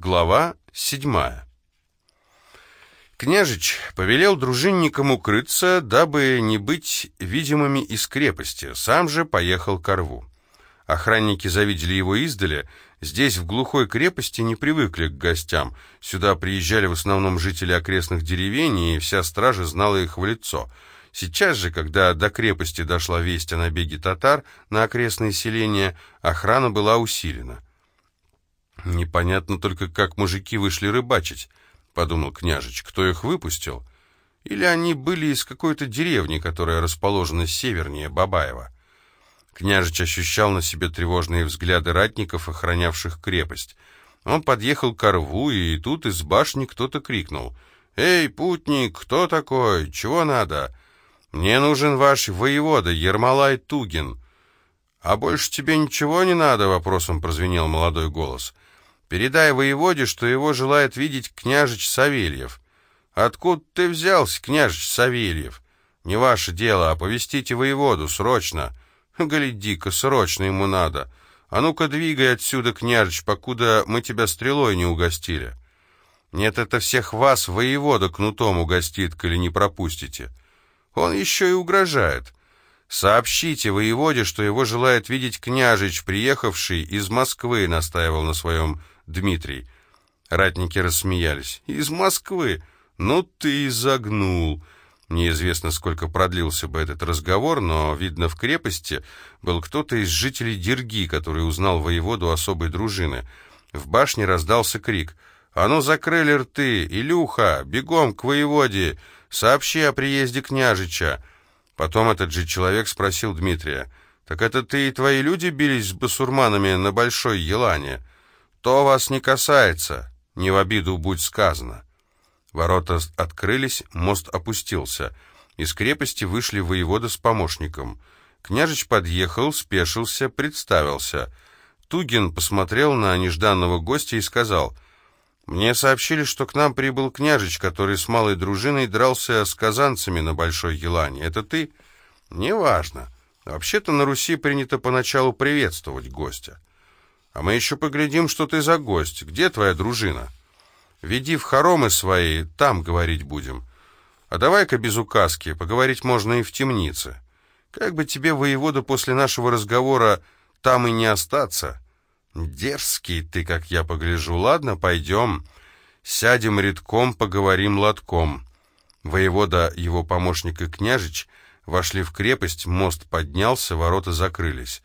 Глава седьмая. Княжич повелел дружинникам укрыться, дабы не быть видимыми из крепости, сам же поехал к рву. Охранники завидели его издали, здесь, в глухой крепости, не привыкли к гостям, сюда приезжали в основном жители окрестных деревень, и вся стража знала их в лицо. Сейчас же, когда до крепости дошла весть о набеге татар на окрестные селения, охрана была усилена. «Непонятно только, как мужики вышли рыбачить», — подумал княжич. «Кто их выпустил? Или они были из какой-то деревни, которая расположена севернее Бабаева?» Княжич ощущал на себе тревожные взгляды ратников, охранявших крепость. Он подъехал к рву, и тут из башни кто-то крикнул. «Эй, путник, кто такой? Чего надо?» «Мне нужен ваш воевода, Ермолай Тугин». «А больше тебе ничего не надо?» — вопросом прозвенел молодой голос. Передай воеводе, что его желает видеть княжич Савельев. Откуда ты взялся, княжич Савельев? Не ваше дело, оповестите воеводу, срочно. Гляди-ка, срочно ему надо. А ну-ка двигай отсюда, княжич, покуда мы тебя стрелой не угостили. Нет, это всех вас воевода кнутом угостит, коли не пропустите. Он еще и угрожает. Сообщите воеводе, что его желает видеть княжич, приехавший из Москвы, настаивал на своем Дмитрий. Ратники рассмеялись. «Из Москвы? Ну ты и загнул!» Неизвестно, сколько продлился бы этот разговор, но, видно, в крепости был кто-то из жителей Дерги, который узнал воеводу особой дружины. В башне раздался крик. «А ну, закрыли рты! Илюха, бегом к воеводе! Сообщи о приезде княжича!» Потом этот же человек спросил Дмитрия. «Так это ты и твои люди бились с басурманами на Большой Елане?» «То вас не касается, не в обиду будь сказано». Ворота открылись, мост опустился. Из крепости вышли воевода с помощником. Княжич подъехал, спешился, представился. Тугин посмотрел на нежданного гостя и сказал, «Мне сообщили, что к нам прибыл княжич, который с малой дружиной дрался с казанцами на Большой Елане. Это ты?» «Неважно. Вообще-то на Руси принято поначалу приветствовать гостя». А мы еще поглядим, что ты за гость. Где твоя дружина? Веди в хоромы свои, там говорить будем. А давай-ка без указки, поговорить можно и в темнице. Как бы тебе, воевода, после нашего разговора там и не остаться? Дерзкий ты, как я погляжу. Ладно, пойдем. Сядем редком, поговорим лотком. Воевода, его помощник и княжич вошли в крепость, мост поднялся, ворота закрылись.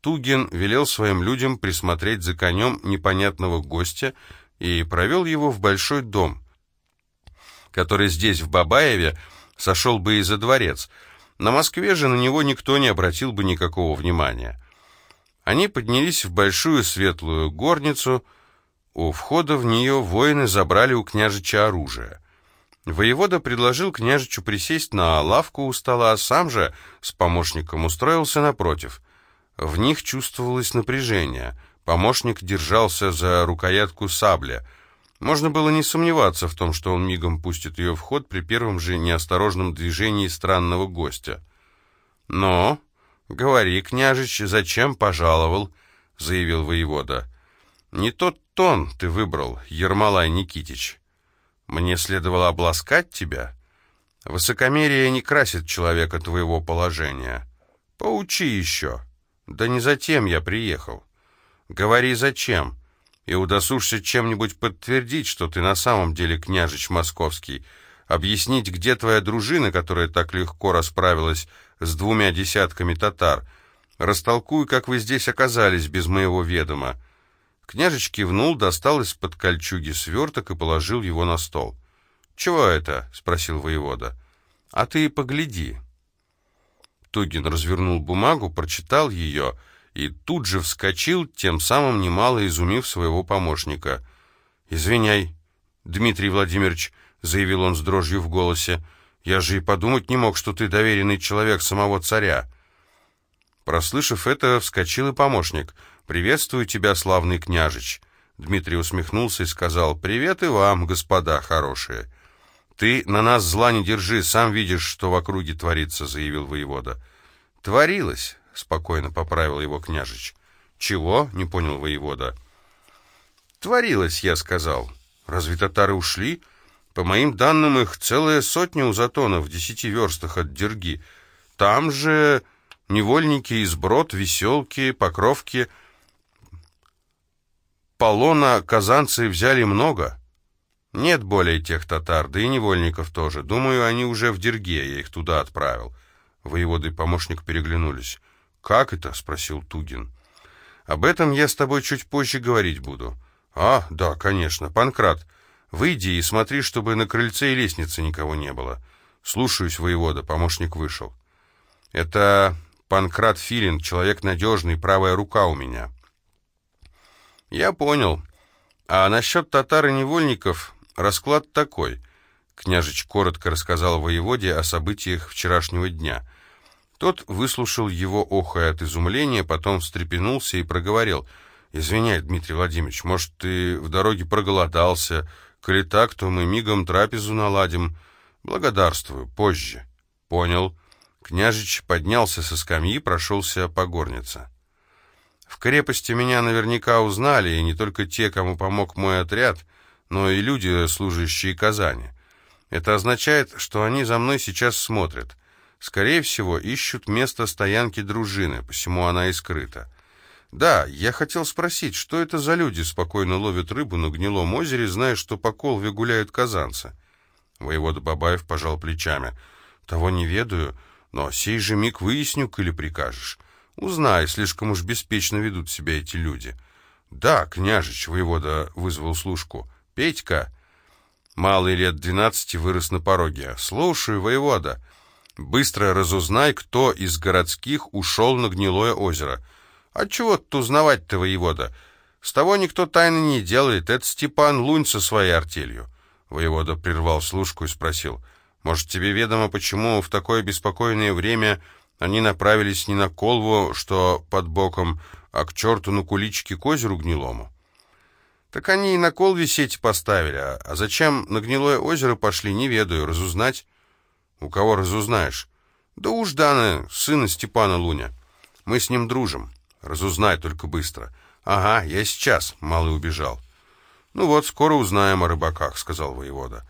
Тугин велел своим людям присмотреть за конем непонятного гостя и провел его в большой дом, который здесь, в Бабаеве, сошел бы и за дворец. На Москве же на него никто не обратил бы никакого внимания. Они поднялись в большую светлую горницу. У входа в нее воины забрали у княжича оружие. Воевода предложил княжичу присесть на лавку у стола, а сам же с помощником устроился напротив — в них чувствовалось напряжение. Помощник держался за рукоятку сабля. Можно было не сомневаться в том, что он мигом пустит ее в ход при первом же неосторожном движении странного гостя. «Но, говори, княжич, зачем пожаловал?» — заявил воевода. «Не тот тон ты выбрал, Ермолай Никитич. Мне следовало обласкать тебя. Высокомерие не красит человека твоего положения. Поучи еще». «Да не затем я приехал. Говори, зачем, и удосужься чем-нибудь подтвердить, что ты на самом деле княжич московский, объяснить, где твоя дружина, которая так легко расправилась с двумя десятками татар. Растолкуй, как вы здесь оказались без моего ведома». Княжич кивнул, достал из-под кольчуги сверток и положил его на стол. «Чего это?» — спросил воевода. «А ты погляди». Тугин развернул бумагу, прочитал ее и тут же вскочил, тем самым немало изумив своего помощника. «Извиняй, Дмитрий Владимирович», — заявил он с дрожью в голосе, — «я же и подумать не мог, что ты доверенный человек самого царя». Прослышав это, вскочил и помощник. «Приветствую тебя, славный княжич». Дмитрий усмехнулся и сказал, «Привет и вам, господа хорошие». «Ты на нас зла не держи, сам видишь, что в округе творится», — заявил воевода. «Творилось», — спокойно поправил его княжич. «Чего?» — не понял воевода. творилось, я сказал. Разве татары ушли? По моим данным, их целая сотня у Затона в десяти верстах от Дерги. Там же невольники из Брод, Веселки, Покровки. Полона казанцы взяли много. Нет более тех татар, да и невольников тоже. Думаю, они уже в Дерге, я их туда отправил. Воеводы и помощник переглянулись. «Как это?» — спросил Тугин. «Об этом я с тобой чуть позже говорить буду». «А, да, конечно. Панкрат, выйди и смотри, чтобы на крыльце и лестнице никого не было». «Слушаюсь, воевода», — помощник вышел. «Это Панкрат Филин, человек надежный, правая рука у меня». «Я понял. А насчет татар и невольников расклад такой». Княжич коротко рассказал воеводе о событиях вчерашнего дня. Тот выслушал его, охая от изумления, потом встрепенулся и проговорил. «Извиняй, Дмитрий Владимирович, может, ты в дороге проголодался? Коли так, то мы мигом трапезу наладим. Благодарствую, позже». «Понял». Княжич поднялся со скамьи, прошелся по горнице. В крепости меня наверняка узнали, и не только те, кому помог мой отряд, но и люди, служащие Казани. Это означает, что они за мной сейчас смотрят. Скорее всего, ищут место стоянки дружины, посему она и скрыта. Да, я хотел спросить, что это за люди спокойно ловят рыбу на гнилом озере, зная, что по Колве гуляют казанцы? Воевода Бабаев пожал плечами. Того не ведаю, но сей же миг выясню, коли прикажешь. Узнай, слишком уж беспечно ведут себя эти люди. Да, княжич, воевода вызвал служку. Петька, малый лет двенадцати, вырос на пороге. Слушаю, воевода. Быстро разузнай, кто из городских ушел на гнилое озеро. А чего тут узнавать-то, воевода? С того никто тайны не делает. Это Степан Лунь со своей артелью. Воевода прервал служку и спросил. Может, тебе ведомо, почему в такое беспокойное время они направились не на Колву, что под боком, а к черту на куличке к озеру гнилому? Так они и на Колве сети поставили, а зачем на гнилое озеро пошли, не ведаю, разузнать. «У кого разузнаешь?» «Да уж Дана, сына Степана Луня. Мы с ним дружим. Разузнай только быстро». «Ага, я сейчас», — малый убежал. «Ну вот, скоро узнаем о рыбаках», — сказал воевода.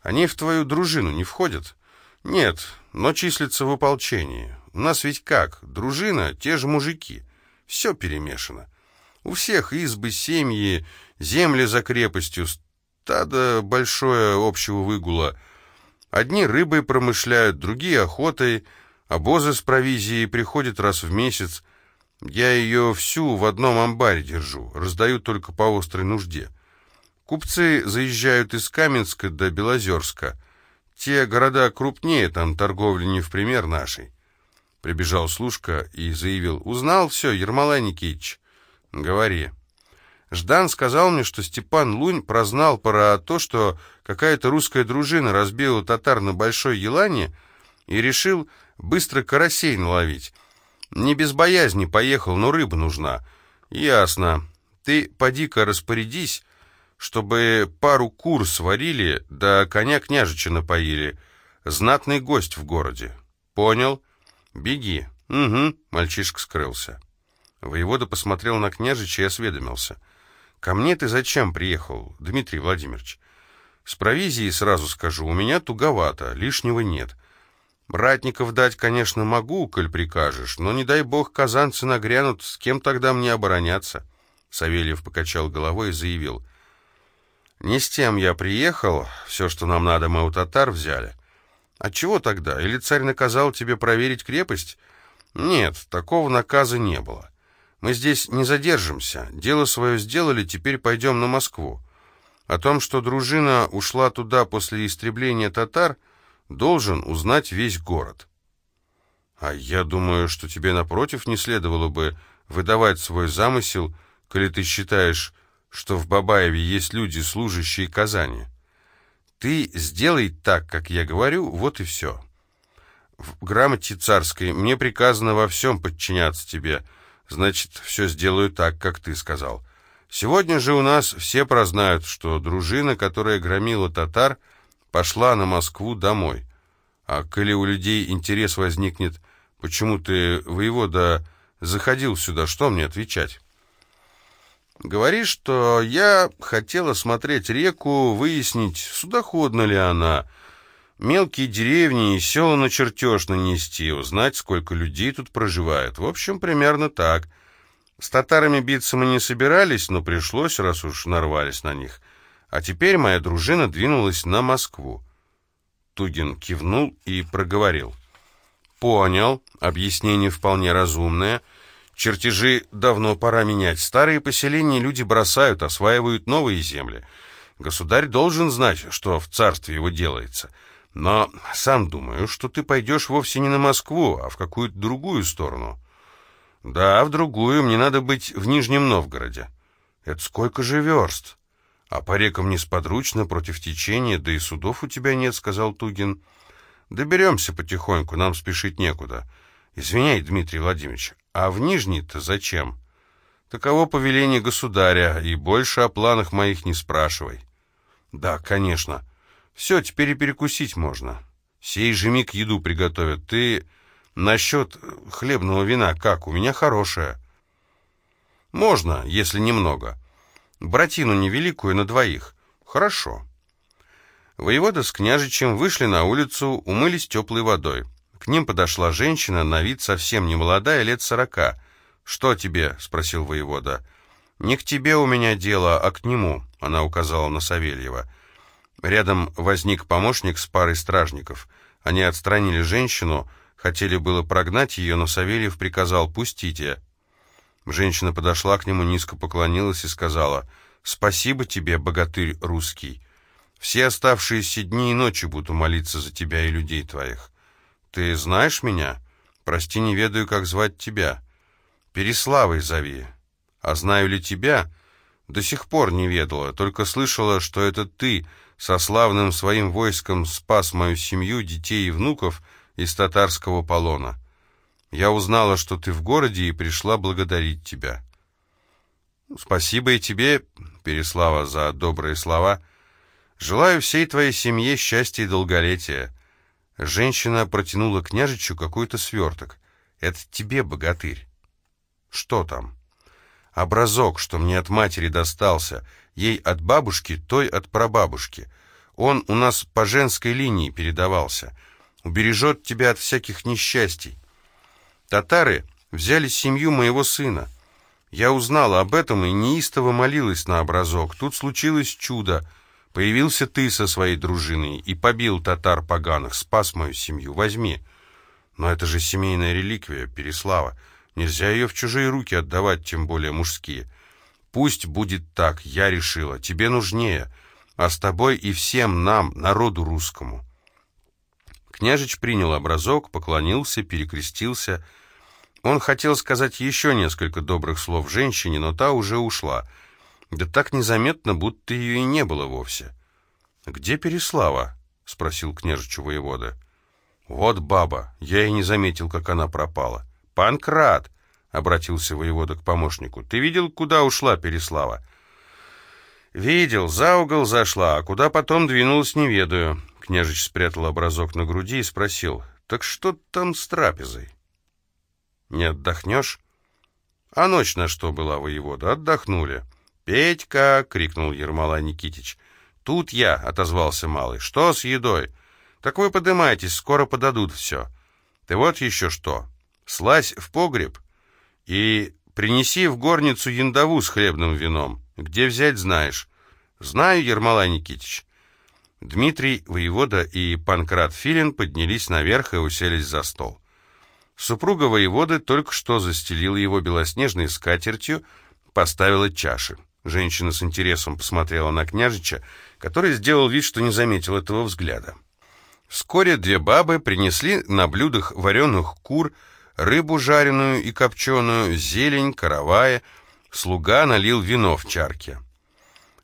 «Они в твою дружину не входят?» «Нет, но числятся в ополчении. У нас ведь как? Дружина — те же мужики. Все перемешано. У всех избы, семьи, земли за крепостью, стадо большое общего выгула — Одни рыбой промышляют, другие охотой, обозы с провизией приходят раз в месяц. Я ее всю в одном амбаре держу, раздаю только по острой нужде. Купцы заезжают из Каменска до Белозерска. Те города крупнее, там торговля не в пример нашей. Прибежал служка и заявил, узнал все, Ермолай Никитич. Говори. Ждан сказал мне, что Степан Лунь прознал про то, что какая-то русская дружина разбила татар на Большой Елане и решил быстро карасей наловить. Не без боязни поехал, но рыба нужна. Ясно. Ты поди-ка распорядись, чтобы пару кур сварили, да коня княжича напоили. Знатный гость в городе. Понял? Беги. Угу, мальчишка скрылся. Воевода посмотрел на княжича и осведомился — «Ко мне ты зачем приехал, Дмитрий Владимирович?» «С провизией сразу скажу, у меня туговато, лишнего нет. Ратников дать, конечно, могу, коль прикажешь, но не дай бог казанцы нагрянут, с кем тогда мне обороняться?» Савельев покачал головой и заявил. «Не с тем я приехал, все, что нам надо, мы у татар взяли. А чего тогда? Или царь наказал тебе проверить крепость?» «Нет, такого наказа не было. Мы здесь не задержимся. Дело свое сделали, теперь пойдем на Москву. О том, что дружина ушла туда после истребления татар, должен узнать весь город. А я думаю, что тебе, напротив, не следовало бы выдавать свой замысел, коли ты считаешь, что в Бабаеве есть люди, служащие Казани. Ты сделай так, как я говорю, вот и все. В грамоте царской мне приказано во всем подчиняться тебе — Значит, все сделаю так, как ты сказал. Сегодня же у нас все прознают, что дружина, которая громила татар, пошла на Москву домой. А коли у людей интерес возникнет, почему ты, воевода, заходил сюда, что мне отвечать? Говори, что я хотела смотреть реку, выяснить, судоходна ли она, мелкие деревни и села на чертеж нанести, узнать, сколько людей тут проживает. В общем, примерно так. С татарами биться мы не собирались, но пришлось, раз уж нарвались на них. А теперь моя дружина двинулась на Москву. Тугин кивнул и проговорил. «Понял. Объяснение вполне разумное». Чертежи давно пора менять. Старые поселения люди бросают, осваивают новые земли. Государь должен знать, что в царстве его делается. Но сам думаю, что ты пойдешь вовсе не на Москву, а в какую-то другую сторону. Да, в другую. Мне надо быть в Нижнем Новгороде. Это сколько же верст? А по рекам несподручно, против течения, да и судов у тебя нет, сказал Тугин. Доберемся потихоньку, нам спешить некуда. Извиняй, Дмитрий Владимирович, а в Нижний-то зачем? Таково повеление государя, и больше о планах моих не спрашивай. Да, конечно. Все, теперь и перекусить можно. Сей же миг еду приготовят. Ты насчет хлебного вина как? У меня хорошее. Можно, если немного. Братину невеликую на двоих. Хорошо. Воевода с княжичем вышли на улицу, умылись теплой водой. К ним подошла женщина, на вид совсем не молодая, лет сорока. «Что тебе?» — спросил воевода. «Не к тебе у меня дело, а к нему», — она указала на Савельева. Рядом возник помощник с парой стражников. Они отстранили женщину, хотели было прогнать ее, но Савельев приказал «пустите». Женщина подошла к нему, низко поклонилась и сказала «Спасибо тебе, богатырь русский. Все оставшиеся дни и ночи буду молиться за тебя и людей твоих». «Ты знаешь меня? Прости, не ведаю, как звать тебя. Переславой зови. А знаю ли тебя? До сих пор не ведала, только слышала, что это ты со славным своим войском спас мою семью, детей и внуков из татарского полона. Я узнала, что ты в городе, и пришла благодарить тебя». «Спасибо и тебе, Переслава, за добрые слова. Желаю всей твоей семье счастья и долголетия». Женщина протянула княжичу какой-то сверток. «Это тебе, богатырь». «Что там?» «Образок, что мне от матери достался. Ей от бабушки, той от прабабушки. Он у нас по женской линии передавался. Убережет тебя от всяких несчастий. Татары взяли семью моего сына. Я узнала об этом и неистово молилась на образок. Тут случилось чудо». Появился ты со своей дружиной и побил татар поганых, спас мою семью. Возьми. Но это же семейная реликвия, Переслава. Нельзя ее в чужие руки отдавать, тем более мужские. Пусть будет так, я решила. Тебе нужнее. А с тобой и всем нам, народу русскому. Княжич принял образок, поклонился, перекрестился. Он хотел сказать еще несколько добрых слов женщине, но та уже ушла — да так незаметно, будто ее и не было вовсе. «Где Переслава?» — спросил княжичу воевода. «Вот баба, я и не заметил, как она пропала». «Панкрат!» — обратился воевода к помощнику. «Ты видел, куда ушла Переслава?» «Видел, за угол зашла, а куда потом двинулась, не ведаю». Княжич спрятал образок на груди и спросил, «Так что там с трапезой?» «Не отдохнешь?» «А ночь на что была, воевода? Отдохнули». «Петька!» — крикнул Ермолай Никитич. «Тут я!» — отозвался малый. «Что с едой?» «Так вы подымайтесь, скоро подадут все». «Ты вот еще что! Слазь в погреб и принеси в горницу яндову с хлебным вином. Где взять, знаешь?» «Знаю, Ермолай Никитич». Дмитрий, воевода и Панкрат Филин поднялись наверх и уселись за стол. Супруга воеводы только что застелила его белоснежной скатертью, поставила чаши. Женщина с интересом посмотрела на княжича, который сделал вид, что не заметил этого взгляда. Вскоре две бабы принесли на блюдах вареных кур, рыбу жареную и копченую, зелень, каравая. Слуга налил вино в чарке.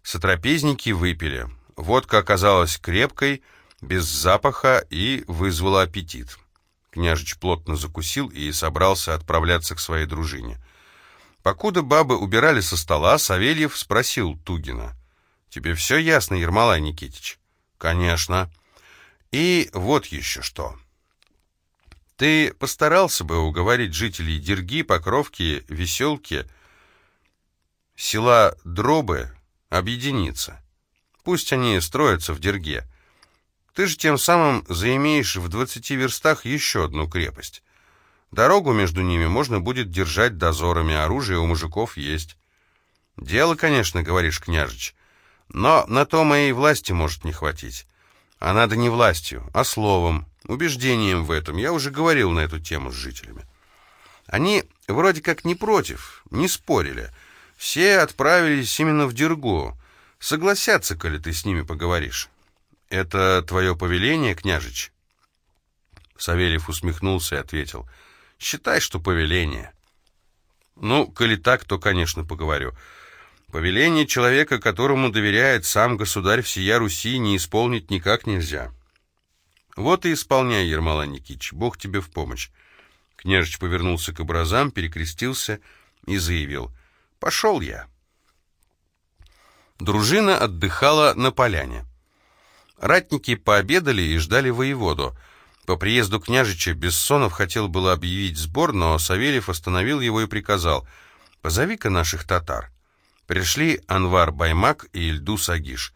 Сотрапезники выпили. Водка оказалась крепкой, без запаха и вызвала аппетит. Княжич плотно закусил и собрался отправляться к своей дружине. Покуда бабы убирали со стола, Савельев спросил Тугина. «Тебе все ясно, Ермолай Никитич?» «Конечно. И вот еще что. Ты постарался бы уговорить жителей Дерги, Покровки, Веселки села Дробы объединиться. Пусть они строятся в Дерге. Ты же тем самым заимеешь в двадцати верстах еще одну крепость. Дорогу между ними можно будет держать дозорами, оружие у мужиков есть. Дело, конечно, говоришь, княжич, но на то моей власти может не хватить. А надо не властью, а словом, убеждением в этом. Я уже говорил на эту тему с жителями. Они вроде как не против, не спорили. Все отправились именно в Дергу. Согласятся, коли ты с ними поговоришь. Это твое повеление, княжич? Савельев усмехнулся и ответил. Считай, что повеление. Ну, коли так, то, конечно, поговорю. Повеление человека, которому доверяет сам государь всея Руси, не исполнить никак нельзя. Вот и исполняй, Ермолай Никитич, Бог тебе в помощь. Княжич повернулся к образам, перекрестился и заявил «Пошел я». Дружина отдыхала на поляне. Ратники пообедали и ждали воеводу. По приезду княжича Бессонов хотел было объявить сбор, но Савельев остановил его и приказал «Позови-ка наших татар». Пришли Анвар Баймак и Ильдус Агиш.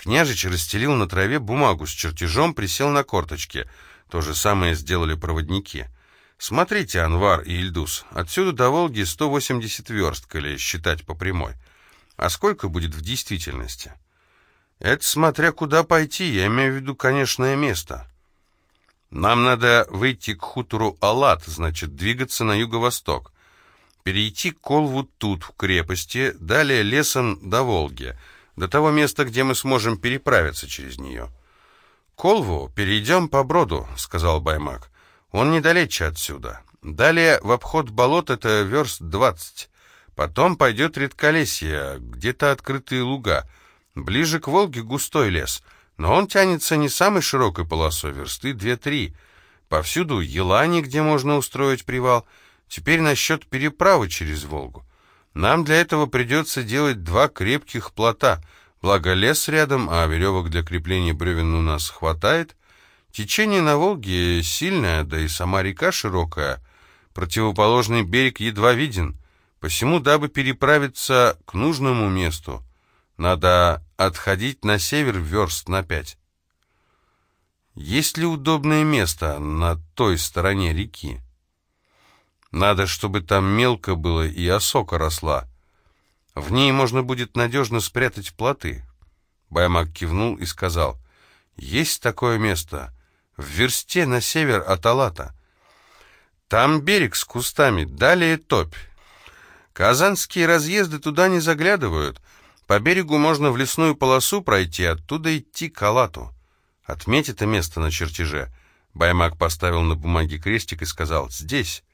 Княжич расстелил на траве бумагу с чертежом, присел на корточки. То же самое сделали проводники. «Смотрите, Анвар и Ильдус, отсюда до Волги 180 верст, коли считать по прямой. А сколько будет в действительности?» «Это смотря куда пойти, я имею в виду конечное место». «Нам надо выйти к хутору Алат, значит, двигаться на юго-восток перейти Колву тут, в крепости, далее лесом до Волги, до того места, где мы сможем переправиться через нее. «Колву перейдем по броду», — сказал Баймак. «Он недалече отсюда. Далее в обход болот это верст двадцать. Потом пойдет редколесье, где-то открытые луга. Ближе к Волге густой лес, но он тянется не самой широкой полосой, версты две-три. Повсюду елани, где можно устроить привал — Теперь насчет переправы через Волгу. Нам для этого придется делать два крепких плота. Благо лес рядом, а веревок для крепления бревен у нас хватает. Течение на Волге сильное, да и сама река широкая. Противоположный берег едва виден. Посему, дабы переправиться к нужному месту, надо отходить на север верст на пять. Есть ли удобное место на той стороне реки? Надо, чтобы там мелко было и осока росла. В ней можно будет надежно спрятать плоты. Баймак кивнул и сказал, «Есть такое место, в версте на север от Алата. Там берег с кустами, далее топь. Казанские разъезды туда не заглядывают. По берегу можно в лесную полосу пройти, оттуда идти к Алату. Отметь это место на чертеже». Баймак поставил на бумаге крестик и сказал, «Здесь».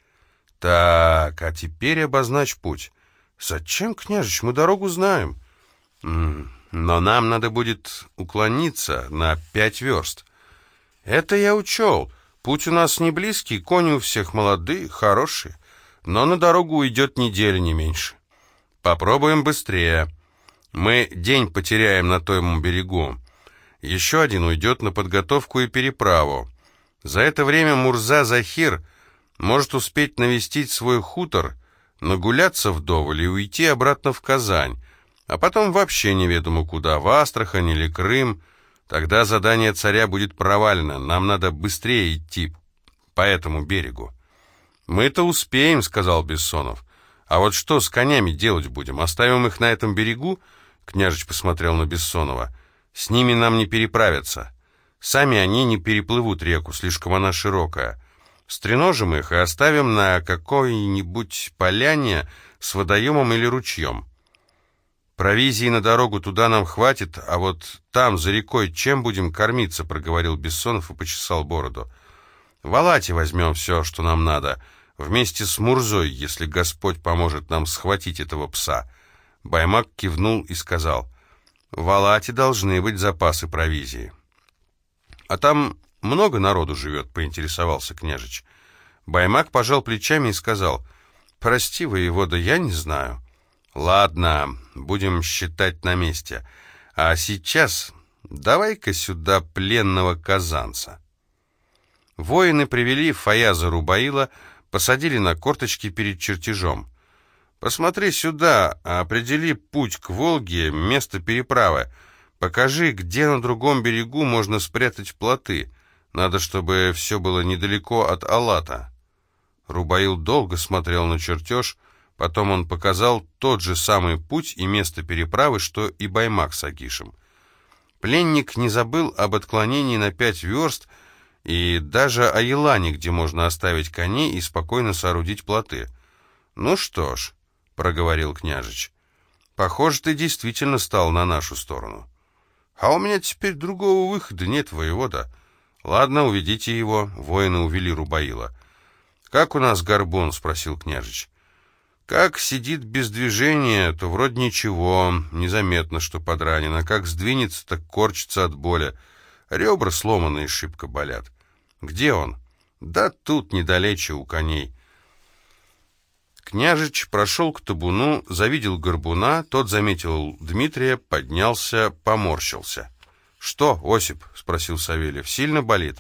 Так, а теперь обозначь путь. Зачем, княжич, мы дорогу знаем. Но нам надо будет уклониться на пять верст. Это я учел. Путь у нас не близкий, кони у всех молодые, хорошие. Но на дорогу уйдет неделя, не меньше. Попробуем быстрее. Мы день потеряем на том берегу. Еще один уйдет на подготовку и переправу. За это время Мурза Захир может успеть навестить свой хутор, нагуляться вдоволь и уйти обратно в Казань, а потом вообще неведомо куда, в Астрахань или Крым. Тогда задание царя будет провалено, нам надо быстрее идти по этому берегу. «Мы-то успеем», — сказал Бессонов. «А вот что с конями делать будем? Оставим их на этом берегу?» Княжич посмотрел на Бессонова. «С ними нам не переправиться. Сами они не переплывут реку, слишком она широкая. Стреножим их и оставим на какой-нибудь поляне с водоемом или ручьем. Провизии на дорогу туда нам хватит, а вот там, за рекой, чем будем кормиться, проговорил Бессонов и почесал бороду. В Алате возьмем все, что нам надо, вместе с Мурзой, если Господь поможет нам схватить этого пса. Баймак кивнул и сказал, в Алате должны быть запасы провизии. А там много народу живет?» — поинтересовался княжич. Баймак пожал плечами и сказал, «Прости, воевода, я не знаю». «Ладно, будем считать на месте. А сейчас давай-ка сюда пленного казанца». Воины привели Фаяза Рубаила, посадили на корточки перед чертежом. Посмотри сюда, определи путь к Волге, место переправы. Покажи, где на другом берегу можно спрятать плоты. Надо, чтобы все было недалеко от Алата». Рубаил долго смотрел на чертеж, потом он показал тот же самый путь и место переправы, что и Баймак с Агишем. Пленник не забыл об отклонении на пять верст и даже о Елане, где можно оставить коней и спокойно соорудить плоты. «Ну что ж», — проговорил княжич, — «похоже, ты действительно стал на нашу сторону». «А у меня теперь другого выхода нет, воевода». «Ладно, уведите его», — воины увели Рубаила. «Как у нас горбун?» — спросил княжич. «Как сидит без движения, то вроде ничего, незаметно, что подранен, а как сдвинется, так корчится от боли. Ребра сломанные шибко болят. Где он?» «Да тут, недалече, у коней». Княжич прошел к табуну, завидел горбуна, тот заметил Дмитрия, поднялся, поморщился. «Что, Осип?» — спросил Савельев. «Сильно болит?»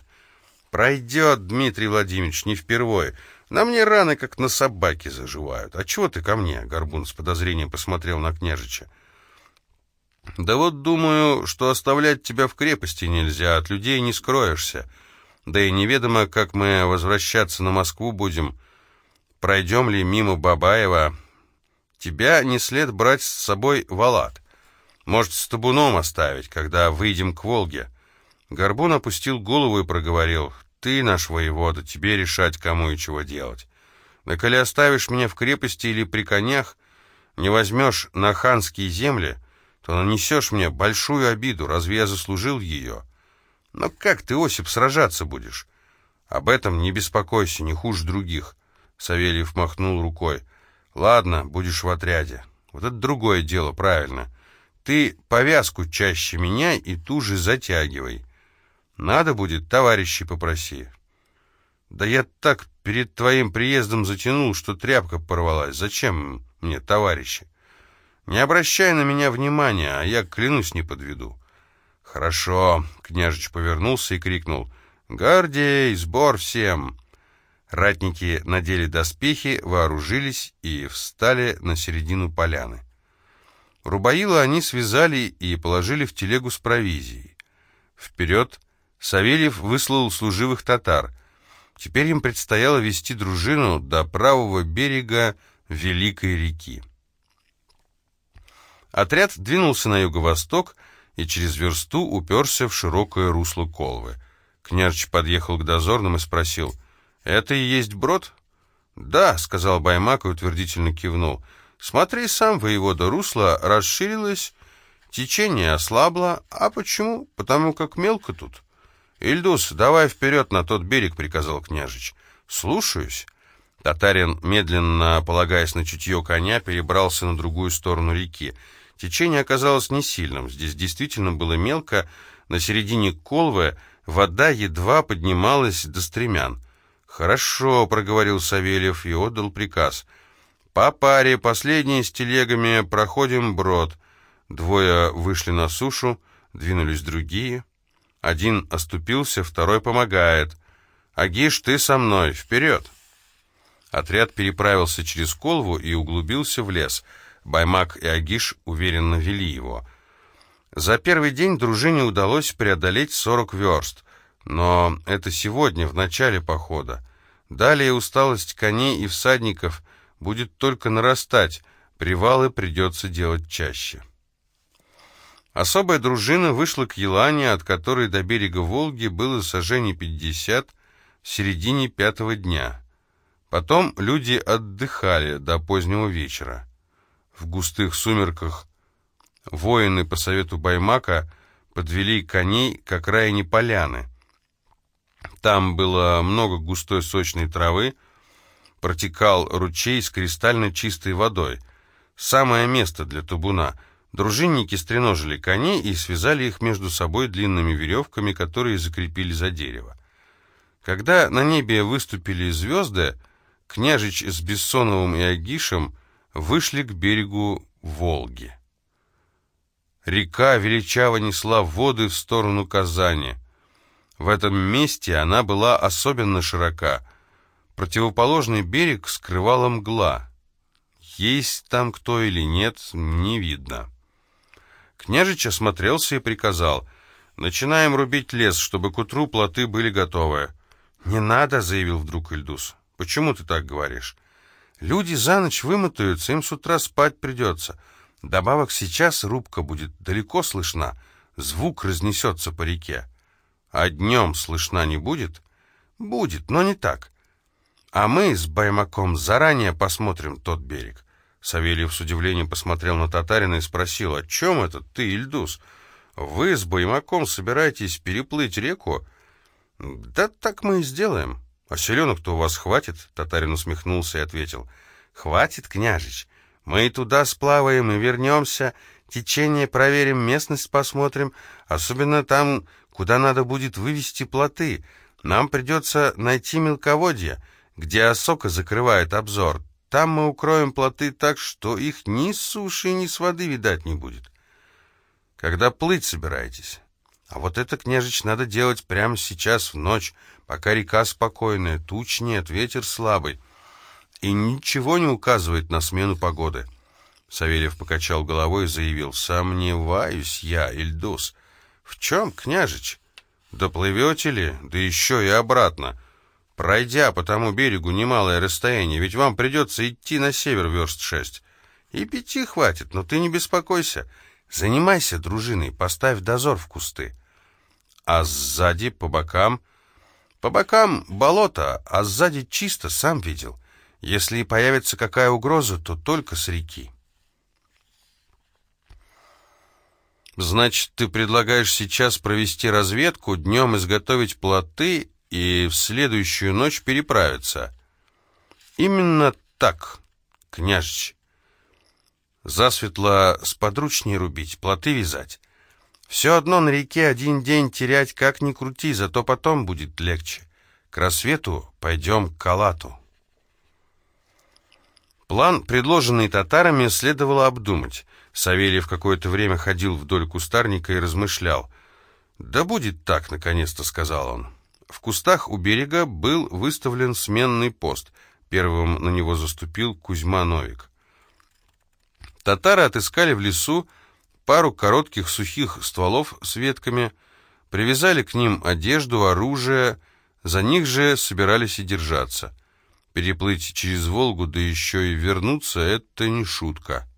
«Пройдет, Дмитрий Владимирович, не впервой. На мне раны, как на собаке, заживают. А чего ты ко мне?» Горбун с подозрением посмотрел на княжича. «Да вот думаю, что оставлять тебя в крепости нельзя, от людей не скроешься. Да и неведомо, как мы возвращаться на Москву будем. Пройдем ли мимо Бабаева? Тебя не след брать с собой в Алат. Может, с табуном оставить, когда выйдем к Волге?» Горбун опустил голову и проговорил. «Ты наш воевода, тебе решать, кому и чего делать. Да коли оставишь меня в крепости или при конях, не возьмешь на ханские земли, то нанесешь мне большую обиду. Разве я заслужил ее? Но как ты, Осип, сражаться будешь? Об этом не беспокойся, не хуже других». Савельев махнул рукой. «Ладно, будешь в отряде. Вот это другое дело, правильно. Ты повязку чаще меняй и ту же затягивай. Надо будет, товарищи попроси. Да я так перед твоим приездом затянул, что тряпка порвалась. Зачем мне товарищи? Не обращай на меня внимания, а я, клянусь, не подведу. Хорошо, княжич повернулся и крикнул. Гордей, сбор всем! Ратники надели доспехи, вооружились и встали на середину поляны. Рубаила они связали и положили в телегу с провизией. Вперед Савельев выслал служивых татар. Теперь им предстояло вести дружину до правого берега Великой реки. Отряд двинулся на юго-восток и через версту уперся в широкое русло Колвы. Княжич подъехал к дозорным и спросил, «Это и есть брод?» «Да», — сказал Баймак и утвердительно кивнул, — Смотри сам, воевода, русло расширилось, течение ослабло. А почему? Потому как мелко тут. «Ильдус, давай вперед на тот берег», — приказал княжич. «Слушаюсь». Татарин, медленно полагаясь на чутье коня, перебрался на другую сторону реки. Течение оказалось не сильным. Здесь действительно было мелко. На середине колвы вода едва поднималась до стремян. «Хорошо», — проговорил Савельев и отдал приказ — по паре, последние с телегами, проходим брод. Двое вышли на сушу, двинулись другие. Один оступился, второй помогает. «Агиш, ты со мной, вперед!» Отряд переправился через Колву и углубился в лес. Баймак и Агиш уверенно вели его. За первый день дружине удалось преодолеть 40 верст, но это сегодня, в начале похода. Далее усталость коней и всадников – будет только нарастать, привалы придется делать чаще. Особая дружина вышла к Елане, от которой до берега Волги было сожжений 50 в середине пятого дня. Потом люди отдыхали до позднего вечера. В густых сумерках воины по совету Баймака подвели коней к окраине поляны. Там было много густой сочной травы, протекал ручей с кристально чистой водой. Самое место для табуна. Дружинники стреножили коней и связали их между собой длинными веревками, которые закрепили за дерево. Когда на небе выступили звезды, княжич с Бессоновым и Агишем вышли к берегу Волги. Река величаво несла воды в сторону Казани. В этом месте она была особенно широка — Противоположный берег скрывала мгла. есть там кто или нет, не видно. Княжич осмотрелся и приказал. «Начинаем рубить лес, чтобы к утру плоты были готовы». «Не надо», — заявил вдруг Ильдус. «Почему ты так говоришь?» «Люди за ночь вымотаются, им с утра спать придется. Добавок сейчас рубка будет далеко слышна, звук разнесется по реке. А днем слышна не будет?» «Будет, но не так. А мы с Баймаком заранее посмотрим тот берег». Савельев с удивлением посмотрел на татарина и спросил, «О чем это ты, Ильдус? Вы с Баймаком собираетесь переплыть реку?» «Да так мы и сделаем. А селенок-то у вас хватит?» Татарин усмехнулся и ответил. «Хватит, княжич. Мы и туда сплаваем и вернемся, течение проверим, местность посмотрим, особенно там, куда надо будет вывести плоты. Нам придется найти мелководье, где осока закрывает обзор. Там мы укроем плоты так, что их ни с суши, ни с воды видать не будет. Когда плыть собираетесь?» А вот это, княжич, надо делать прямо сейчас, в ночь, пока река спокойная, туч нет, ветер слабый. И ничего не указывает на смену погоды. Савельев покачал головой и заявил, «Сомневаюсь я, Ильдус». «В чем, княжич?» «Доплывете ли? Да еще и обратно. Пройдя по тому берегу немалое расстояние, ведь вам придется идти на север верст шесть. И пяти хватит, но ты не беспокойся». Занимайся дружиной, поставь дозор в кусты. А сзади, по бокам... По бокам болото, а сзади чисто, сам видел. Если и появится какая угроза, то только с реки. Значит, ты предлагаешь сейчас провести разведку, днем изготовить плоты и в следующую ночь переправиться? Именно так, княжич. Засветло сподручнее рубить, плоты вязать. Все одно на реке один день терять как ни крути, зато потом будет легче. К рассвету пойдем к Калату. План, предложенный татарами, следовало обдумать. Савельев какое-то время ходил вдоль кустарника и размышлял. «Да будет так», — наконец-то сказал он. В кустах у берега был выставлен сменный пост. Первым на него заступил Кузьма Новик. Татары отыскали в лесу пару коротких сухих стволов с ветками, привязали к ним одежду, оружие, за них же собирались и держаться. Переплыть через Волгу, да еще и вернуться — это не шутка.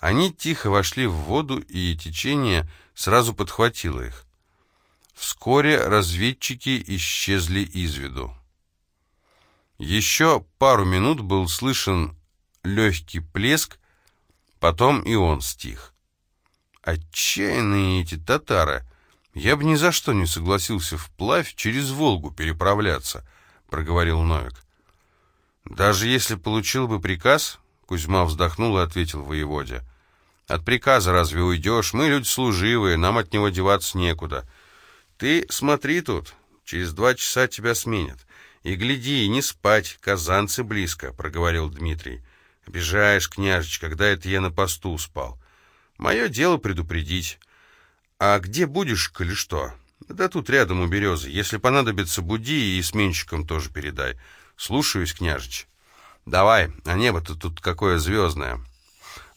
Они тихо вошли в воду, и течение сразу подхватило их. Вскоре разведчики исчезли из виду. Еще пару минут был слышен легкий плеск, Потом и он стих. Отчаянные эти татары. Я бы ни за что не согласился вплавь через Волгу переправляться, проговорил Новик. Даже если получил бы приказ, Кузьма вздохнул и ответил воеводе. От приказа разве уйдешь? Мы люди служивые, нам от него деваться некуда. Ты смотри тут, через два часа тебя сменят. И гляди, не спать, казанцы близко, проговорил Дмитрий. Обижаешь, княжич, когда это я на посту спал. Мое дело предупредить. А где будешь, коли что? Да тут рядом у березы. Если понадобится, буди и сменщикам тоже передай. Слушаюсь, княжич. Давай, а небо-то тут какое звездное.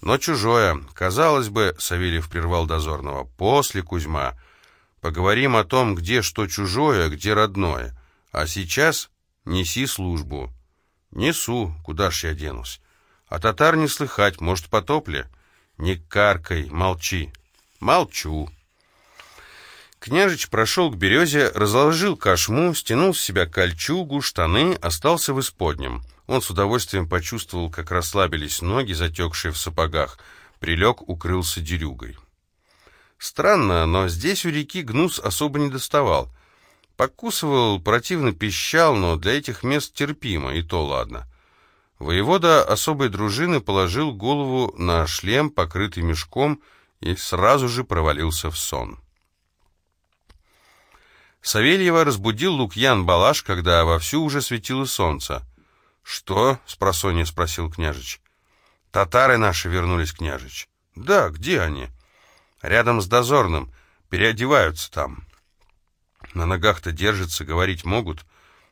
Но чужое. Казалось бы, Савельев прервал дозорного. После, Кузьма, поговорим о том, где что чужое, где родное. А сейчас неси службу. Несу, куда ж я денусь. А татар не слыхать, может, потопли? Не каркай, молчи. Молчу. Княжич прошел к березе, разложил кошму, стянул с себя кольчугу, штаны, остался в исподнем. Он с удовольствием почувствовал, как расслабились ноги, затекшие в сапогах. Прилег, укрылся дерюгой. Странно, но здесь у реки гнус особо не доставал. Покусывал, противно пищал, но для этих мест терпимо, и то ладно. Воевода особой дружины положил голову на шлем, покрытый мешком, и сразу же провалился в сон. Савельева разбудил Лукьян Балаш, когда вовсю уже светило солнце. «Что?» — спросонья спросил княжич. «Татары наши вернулись, княжич». «Да, где они?» «Рядом с дозорным. Переодеваются там». «На ногах-то держатся, говорить могут?»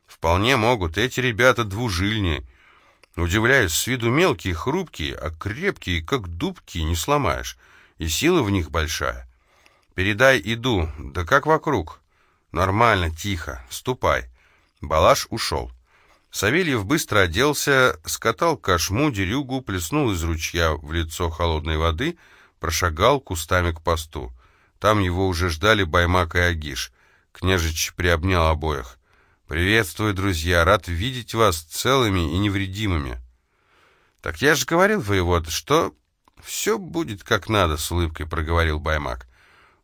«Вполне могут. Эти ребята двужильнее». Удивляюсь, с виду мелкие, хрупкие, а крепкие, как дубки, не сломаешь. И сила в них большая. Передай, иду. Да как вокруг? Нормально, тихо. Ступай. Балаш ушел. Савельев быстро оделся, скатал кошму, дерюгу, плеснул из ручья в лицо холодной воды, прошагал кустами к посту. Там его уже ждали Баймак и Агиш. Княжич приобнял обоих. «Приветствую, друзья! Рад видеть вас целыми и невредимыми!» «Так я же говорил, воевод, что все будет как надо», — с улыбкой проговорил Баймак.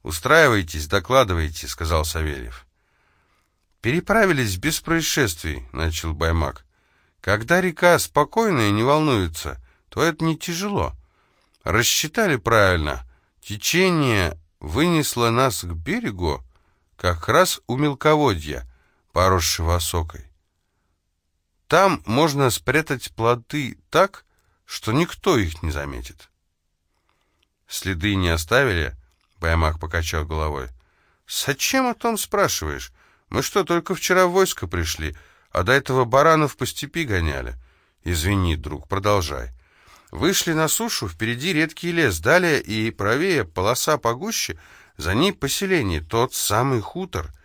«Устраивайтесь, докладывайте», — сказал Савельев. «Переправились без происшествий», — начал Баймак. «Когда река спокойная и не волнуется, то это не тяжело. Рассчитали правильно. Течение вынесло нас к берегу как раз у мелководья» поросшего осокой. Там можно спрятать плоды так, что никто их не заметит. Следы не оставили? Баймак покачал головой. Зачем о том спрашиваешь? Мы что, только вчера в войско пришли, а до этого баранов по степи гоняли? Извини, друг, продолжай. Вышли на сушу, впереди редкий лес, далее и правее полоса погуще, за ней поселение, тот самый хутор —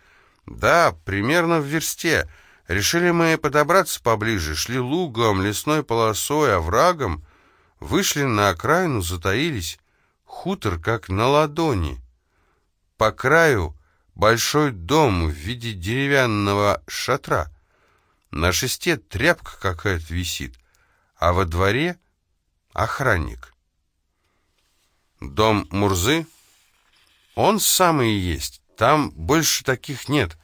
«Да, примерно в версте. Решили мы подобраться поближе, шли лугом, лесной полосой, оврагом, вышли на окраину, затаились. Хутор как на ладони. По краю большой дом в виде деревянного шатра. На шесте тряпка какая-то висит, а во дворе охранник. Дом Мурзы? Он самый и есть. Там больше таких нет.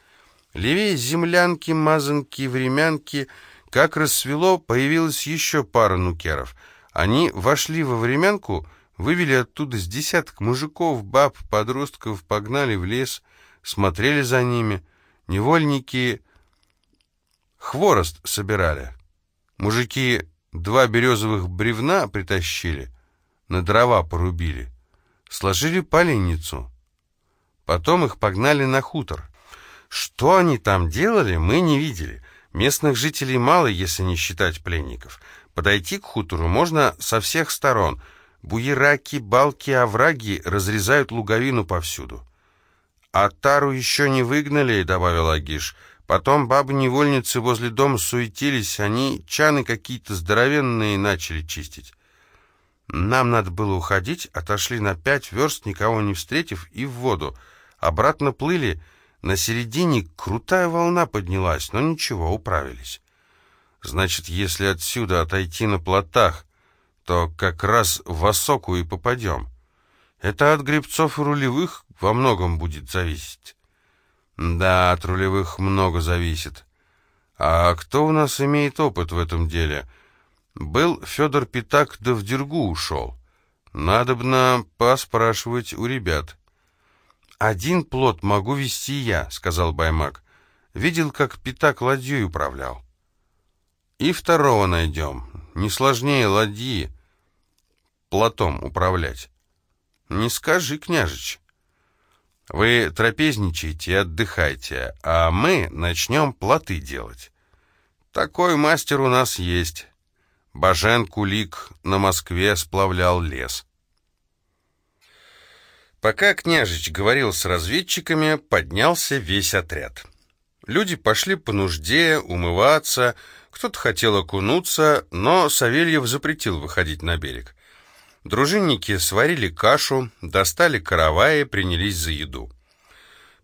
Левее землянки, мазанки, времянки. Как рассвело, появилась еще пара нукеров. Они вошли во времянку, вывели оттуда с десяток мужиков, баб, подростков, погнали в лес, смотрели за ними. Невольники хворост собирали. Мужики два березовых бревна притащили, на дрова порубили, сложили поленницу — Потом их погнали на хутор. Что они там делали, мы не видели. Местных жителей мало, если не считать пленников. Подойти к хутору можно со всех сторон. Буераки, балки, овраги разрезают луговину повсюду. «А тару еще не выгнали», — добавил Агиш. «Потом бабы-невольницы возле дома суетились, они чаны какие-то здоровенные начали чистить». Нам надо было уходить, отошли на пять верст, никого не встретив, и в воду — Обратно плыли, на середине крутая волна поднялась, но ничего, управились. Значит, если отсюда отойти на плотах, то как раз в Осоку и попадем. Это от гребцов и рулевых во многом будет зависеть. Да, от рулевых много зависит. А кто у нас имеет опыт в этом деле? Был Федор Пятак, да в Дергу ушел. Надобно поспрашивать у ребят. «Один плод могу вести я», — сказал Баймак. «Видел, как Пятак ладьей управлял». «И второго найдем. Не сложнее ладьи плотом управлять». «Не скажи, княжич». «Вы трапезничайте и отдыхайте, а мы начнем плоты делать. Такой мастер у нас есть. Бажен Кулик на Москве сплавлял лес». Пока княжич говорил с разведчиками, поднялся весь отряд. Люди пошли по нужде, умываться, кто-то хотел окунуться, но Савельев запретил выходить на берег. Дружинники сварили кашу, достали караваи, принялись за еду.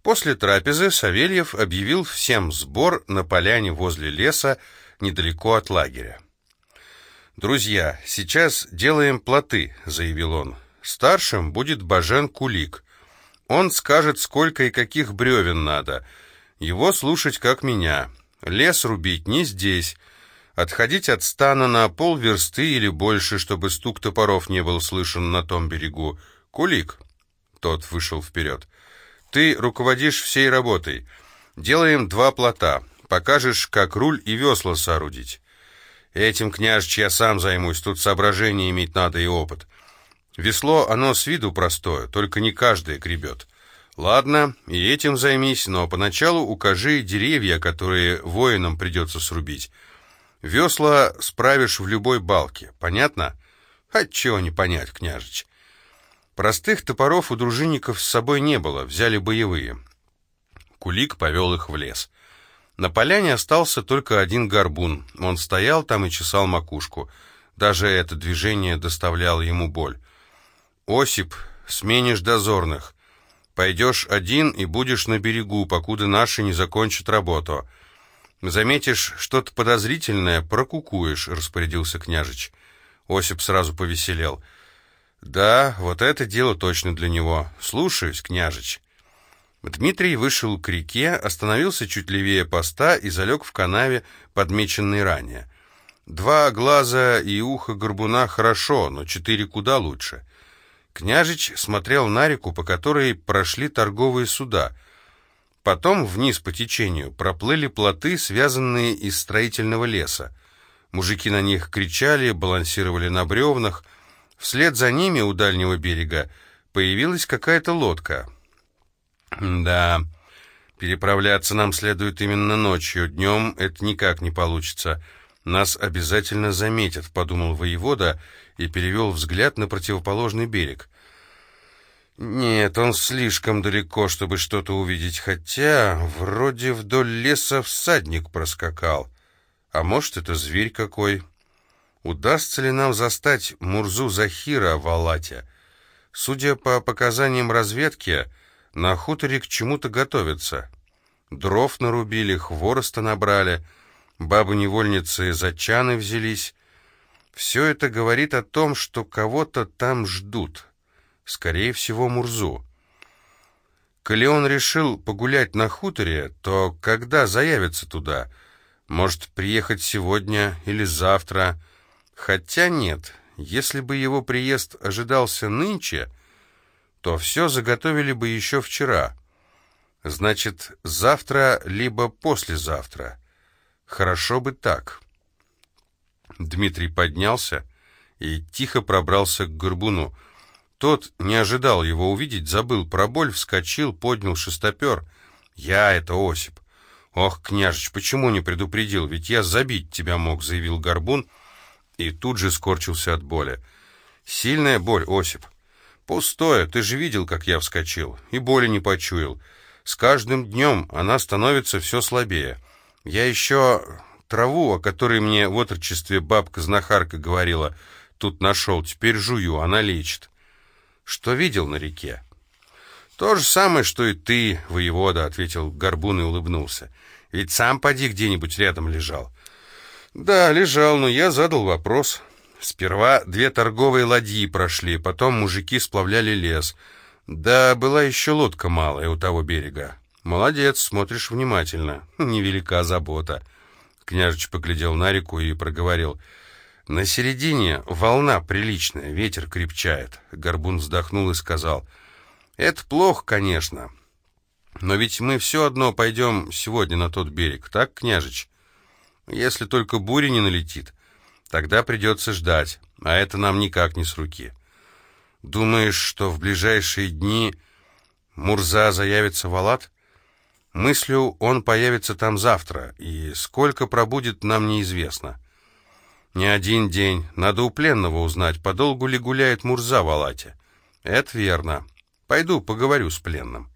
После трапезы Савельев объявил всем сбор на поляне возле леса, недалеко от лагеря. «Друзья, сейчас делаем плоты», — заявил он. Старшим будет Бажен Кулик. Он скажет, сколько и каких бревен надо. Его слушать, как меня. Лес рубить не здесь. Отходить от стана на полверсты или больше, чтобы стук топоров не был слышен на том берегу. Кулик. Тот вышел вперед. Ты руководишь всей работой. Делаем два плота. Покажешь, как руль и весла соорудить. Этим, княжич, я сам займусь. Тут соображения иметь надо и опыт. Весло, оно с виду простое, только не каждый гребет. Ладно, и этим займись, но поначалу укажи деревья, которые воинам придется срубить. Весла справишь в любой балке, понятно? Отчего не понять, княжич. Простых топоров у дружинников с собой не было, взяли боевые. Кулик повел их в лес. На поляне остался только один горбун. Он стоял там и чесал макушку. Даже это движение доставляло ему боль. «Осип, сменишь дозорных. Пойдешь один и будешь на берегу, покуда наши не закончат работу. Заметишь что-то подозрительное, прокукуешь», — распорядился княжич. Осип сразу повеселел. «Да, вот это дело точно для него. Слушаюсь, княжич». Дмитрий вышел к реке, остановился чуть левее поста и залег в канаве, подмеченной ранее. Два глаза и ухо горбуна хорошо, но четыре куда лучше. Княжич смотрел на реку, по которой прошли торговые суда. Потом вниз по течению проплыли плоты, связанные из строительного леса. Мужики на них кричали, балансировали на бревнах. Вслед за ними у дальнего берега появилась какая-то лодка. «Да, переправляться нам следует именно ночью. Днем это никак не получится. Нас обязательно заметят», — подумал воевода и перевел взгляд на противоположный берег. «Нет, он слишком далеко, чтобы что-то увидеть, хотя вроде вдоль леса всадник проскакал». А может, это зверь какой? Удастся ли нам застать Мурзу Захира в Алате? Судя по показаниям разведки, на хуторе к чему-то готовятся. Дров нарубили, хвороста набрали, бабы-невольницы за чаны взялись. Все это говорит о том, что кого-то там ждут. Скорее всего, Мурзу. Коли он решил погулять на хуторе, то когда заявится туда — может, приехать сегодня или завтра. Хотя нет, если бы его приезд ожидался нынче, то все заготовили бы еще вчера. Значит, завтра либо послезавтра. Хорошо бы так. Дмитрий поднялся и тихо пробрался к горбуну. Тот не ожидал его увидеть, забыл про боль, вскочил, поднял шестопер. «Я — это Осип. «Ох, княжич, почему не предупредил? Ведь я забить тебя мог», — заявил Горбун, и тут же скорчился от боли. «Сильная боль, Осип». «Пустое, ты же видел, как я вскочил, и боли не почуял. С каждым днем она становится все слабее. Я еще траву, о которой мне в отрочестве бабка-знахарка говорила, тут нашел, теперь жую, она лечит». «Что видел на реке?» «То же самое, что и ты, воевода», — ответил Горбун и улыбнулся. «Ведь сам поди где-нибудь рядом лежал». «Да, лежал, но я задал вопрос. Сперва две торговые ладьи прошли, потом мужики сплавляли лес. Да, была еще лодка малая у того берега. Молодец, смотришь внимательно. Невелика забота». Княжич поглядел на реку и проговорил. «На середине волна приличная, ветер крепчает». Горбун вздохнул и сказал — это плохо, конечно. Но ведь мы все одно пойдем сегодня на тот берег, так, княжич? Если только буря не налетит, тогда придется ждать, а это нам никак не с руки. Думаешь, что в ближайшие дни Мурза заявится в Алат? Мыслю, он появится там завтра, и сколько пробудет, нам неизвестно. Не один день, надо у пленного узнать, подолгу ли гуляет Мурза в Алате. Это верно. Пойду поговорю с пленным.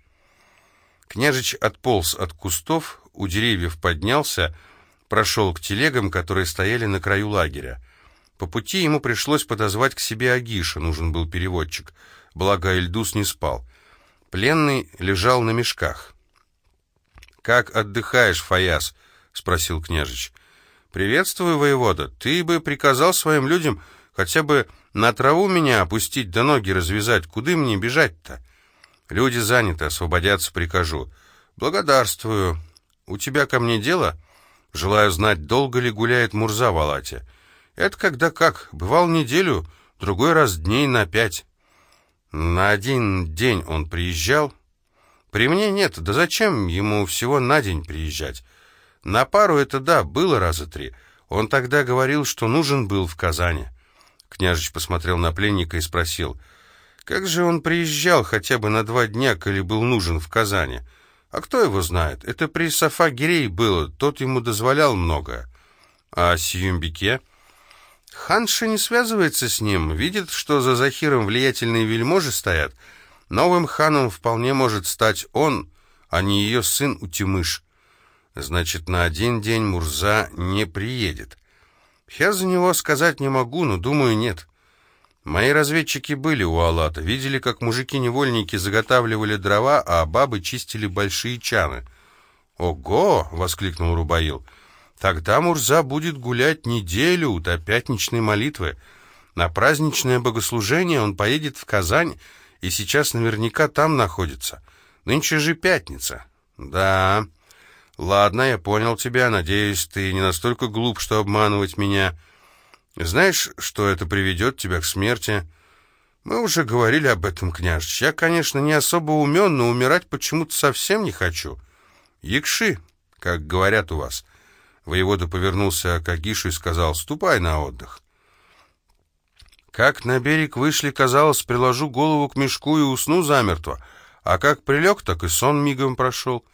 Княжич отполз от кустов, у деревьев поднялся, прошел к телегам, которые стояли на краю лагеря. По пути ему пришлось подозвать к себе Агиша, нужен был переводчик, благо Эльдус не спал. Пленный лежал на мешках. «Как отдыхаешь, Фаяс?» — спросил княжич. «Приветствую, воевода. Ты бы приказал своим людям хотя бы на траву меня опустить, да ноги развязать. Куда мне бежать-то? Люди заняты, освободятся прикажу. Благодарствую. У тебя ко мне дело? Желаю знать, долго ли гуляет Мурза в Алате. Это когда как. Бывал неделю, другой раз дней на пять. На один день он приезжал. При мне нет, да зачем ему всего на день приезжать? На пару это да, было раза три. Он тогда говорил, что нужен был в Казани. Княжич посмотрел на пленника и спросил, «Как же он приезжал хотя бы на два дня, коли был нужен в Казани? А кто его знает? Это при Сафа Гирей было, тот ему дозволял многое. А Сиюмбике? Ханша не связывается с ним, видит, что за Захиром влиятельные вельможи стоят. Новым ханом вполне может стать он, а не ее сын Утимыш. Значит, на один день Мурза не приедет. Я за него сказать не могу, но думаю, нет. Мои разведчики были у Алата, видели, как мужики-невольники заготавливали дрова, а бабы чистили большие чаны. «Ого!» — воскликнул Рубаил. «Тогда Мурза будет гулять неделю до пятничной молитвы. На праздничное богослужение он поедет в Казань, и сейчас наверняка там находится. Нынче же пятница». «Да...» «Ладно, я понял тебя. Надеюсь, ты не настолько глуп, что обманывать меня». Знаешь, что это приведет тебя к смерти? Мы уже говорили об этом, княжич. Я, конечно, не особо умен, но умирать почему-то совсем не хочу. Якши, как говорят у вас. Воевода повернулся к Агишу и сказал, ступай на отдых. Как на берег вышли, казалось, приложу голову к мешку и усну замертво, а как прилег, так и сон мигом прошел.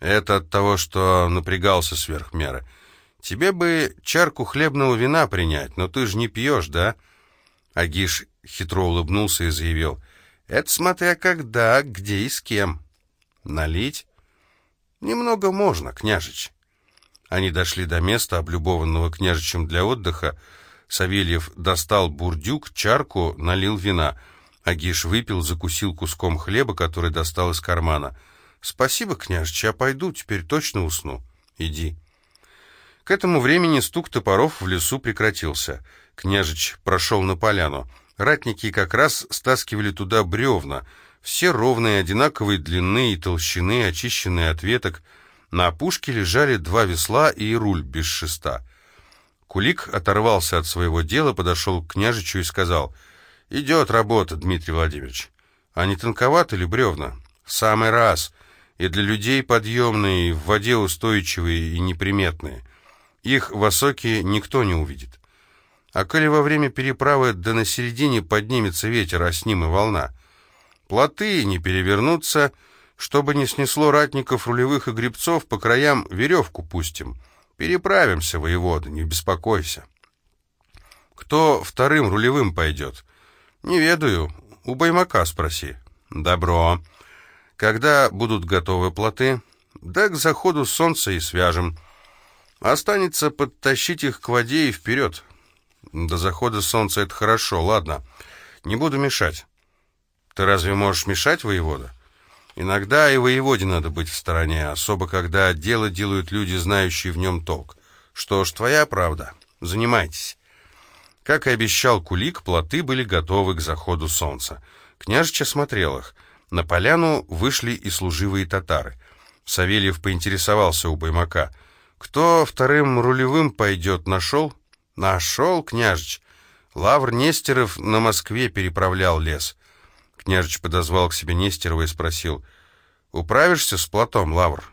Это от того, что напрягался сверх меры. Тебе бы чарку хлебного вина принять, но ты же не пьешь, да?» Агиш хитро улыбнулся и заявил. «Это смотря когда, где и с кем. Налить? Немного можно, княжич». Они дошли до места, облюбованного княжичем для отдыха. Савельев достал бурдюк, чарку, налил вина. Агиш выпил, закусил куском хлеба, который достал из кармана. «Спасибо, княжич, я пойду, теперь точно усну. Иди». К этому времени стук топоров в лесу прекратился. Княжич прошел на поляну. Ратники как раз стаскивали туда бревна. Все ровные, одинаковой длины и толщины, очищенные от веток. На опушке лежали два весла и руль без шеста. Кулик оторвался от своего дела, подошел к княжичу и сказал, «Идет работа, Дмитрий Владимирович. А не тонковаты ли бревна? Самый раз. И для людей подъемные, в воде устойчивые и неприметные». Их в Осоке никто не увидит. А коли во время переправы да на середине поднимется ветер, а с ним и волна, плоты не перевернутся, чтобы не снесло ратников, рулевых и гребцов, по краям веревку пустим. Переправимся, воевода, не беспокойся. Кто вторым рулевым пойдет? Не ведаю, у Баймака спроси. Добро. Когда будут готовы плоты? Да к заходу солнца и свяжем. Останется подтащить их к воде и вперед. До захода солнца это хорошо, ладно. Не буду мешать. Ты разве можешь мешать, воевода? Иногда и воеводе надо быть в стороне, особо когда дело делают люди, знающие в нем толк. Что ж, твоя правда. Занимайтесь. Как и обещал Кулик, плоты были готовы к заходу солнца. Княжич осмотрел их. На поляну вышли и служивые татары. Савельев поинтересовался у Баймака — кто вторым рулевым пойдет, нашел? Нашел, княжич. Лавр Нестеров на Москве переправлял лес. Княжич подозвал к себе Нестерова и спросил, «Управишься с плотом, Лавр?»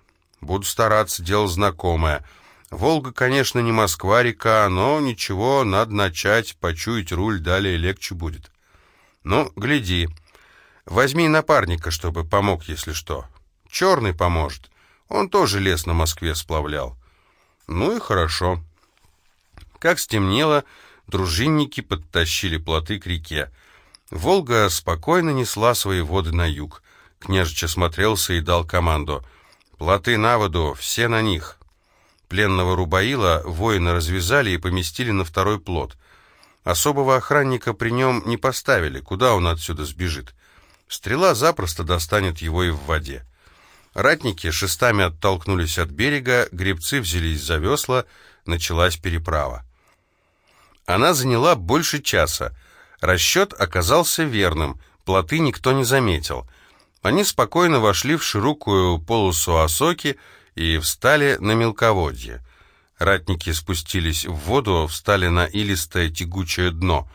«Буду стараться, дело знакомое. Волга, конечно, не Москва-река, но ничего, надо начать, почуять руль, далее легче будет». «Ну, гляди. Возьми напарника, чтобы помог, если что. Черный поможет. Он тоже лес на Москве сплавлял». Ну и хорошо. Как стемнело, дружинники подтащили плоты к реке. Волга спокойно несла свои воды на юг. Княжич осмотрелся и дал команду. «Плоты на воду, все на них». Пленного Рубаила воины развязали и поместили на второй плот. Особого охранника при нем не поставили, куда он отсюда сбежит. Стрела запросто достанет его и в воде. Ратники шестами оттолкнулись от берега, гребцы взялись за весла, началась переправа. Она заняла больше часа. Расчет оказался верным, плоты никто не заметил. Они спокойно вошли в широкую полосу осоки и встали на мелководье. Ратники спустились в воду, встали на илистое тягучее дно.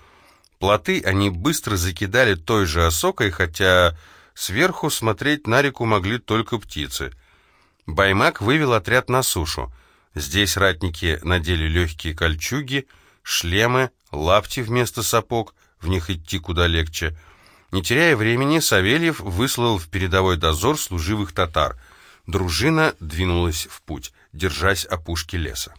Плоты они быстро закидали той же осокой, хотя Сверху смотреть на реку могли только птицы. Баймак вывел отряд на сушу. Здесь ратники надели легкие кольчуги, шлемы, лапти вместо сапог, в них идти куда легче. Не теряя времени, Савельев выслал в передовой дозор служивых татар. Дружина двинулась в путь, держась опушки леса.